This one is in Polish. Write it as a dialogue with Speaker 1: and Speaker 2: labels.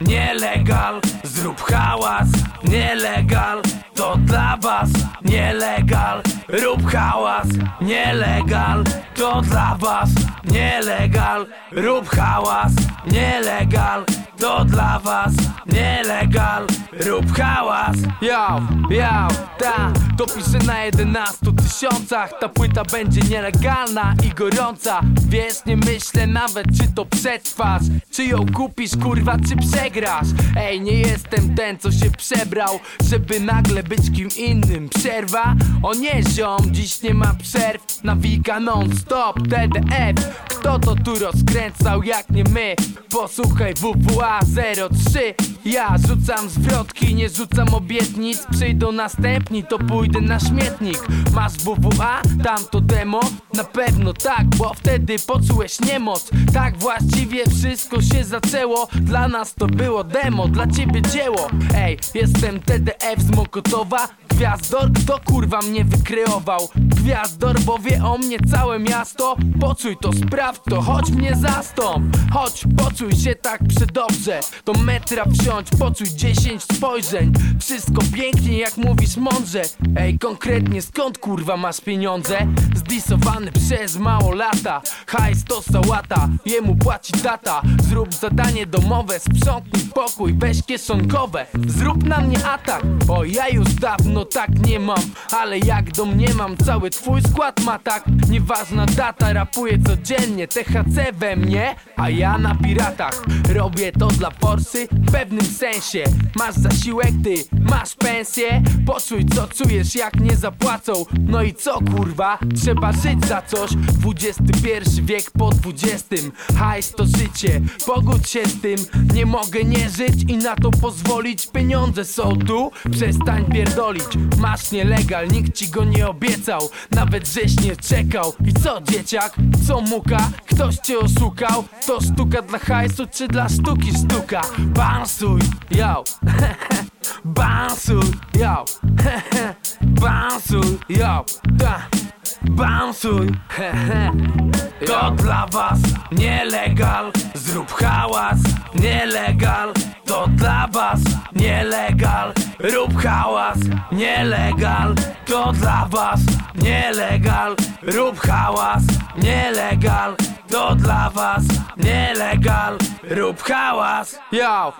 Speaker 1: nielegal. Zrób hałas, nielegal. To dla was, nielegal. Rób hałas, nielegal. To dla was, nielegal. Rób hałas, nielegal. To dla was, nielegal. Rób hałas.
Speaker 2: Yo, yo, ta. To piszę na 11 tysiącach. Ta płyta będzie nielegalna i gorąca Wiesz, nie myślę nawet czy to przetrwasz. Czy ją kupisz, kurwa, czy przegrasz? Ej, nie jestem ten, co się przebrał Żeby nagle być kim innym. Przerwa? O nie, ziom, dziś nie ma przerw. Nawika non-stop, TDF Kto to tu rozkręcał, jak nie my? Posłuchaj WWA 03 Ja rzucam zwrotki, nie rzucam obietnic Przyjdą następni, to pójdę na śmietnik Masz WWA? Tamto demo? Na pewno tak, bo wtedy poczułeś niemoc Tak właściwie wszystko się zaczęło Dla nas to było demo, dla ciebie dzieło Ej, jestem TDF z Mokotowa Gwiazdor, kto kurwa mnie wykreował? Gwiazdor, bo wie o mnie całe miasto. Poczuj to, sprawdź to, chodź mnie zastąp. Chodź, poczuj się tak przedobrze To metra wsiądź, poczuj dziesięć spojrzeń. Wszystko pięknie jak mówisz mądrze. Ej, konkretnie skąd kurwa masz pieniądze? Zdisowany przez mało lata. Hajs to sałata, jemu płaci tata. Zrób zadanie domowe, sprzątnij pokój, weź kieszonkowe. Zrób na mnie atak, o ja już dawno tak nie mam. Ale jak domniemam, cały twój skład ma tak Nieważna data, rapuję codziennie. THC we mnie, a ja na piratach. Robię to dla forsy w pewnym sensie. Masz zasiłek, ty masz pensję. Poczuj co czujesz jak nie zapłacą. No i co kurwa, trzeba żyć za coś. XXI wiek po XX Hajs to życie, pogódź się z tym. Nie mogę nie żyć i na to pozwolić. Pieniądze są tu, przestań pierdolić. Masz nielegal, nikt ci go nie obiecał. Nawet żeś nie czekał I co dzieciak, co muka? Ktoś cię oszukał? To sztuka dla hajsu czy dla sztuki sztuka? Bansuj, yo Bansuj, yo Bansuj, yo Ta. Bansuj,
Speaker 1: To dla was nielegal. Zrób hałas, nielegal. To dla was nielegal Rób hałas, nielegal To dla was nielegal. Rób hałas, nielegal To dla was nielegal. Rób hałas.
Speaker 2: Yo,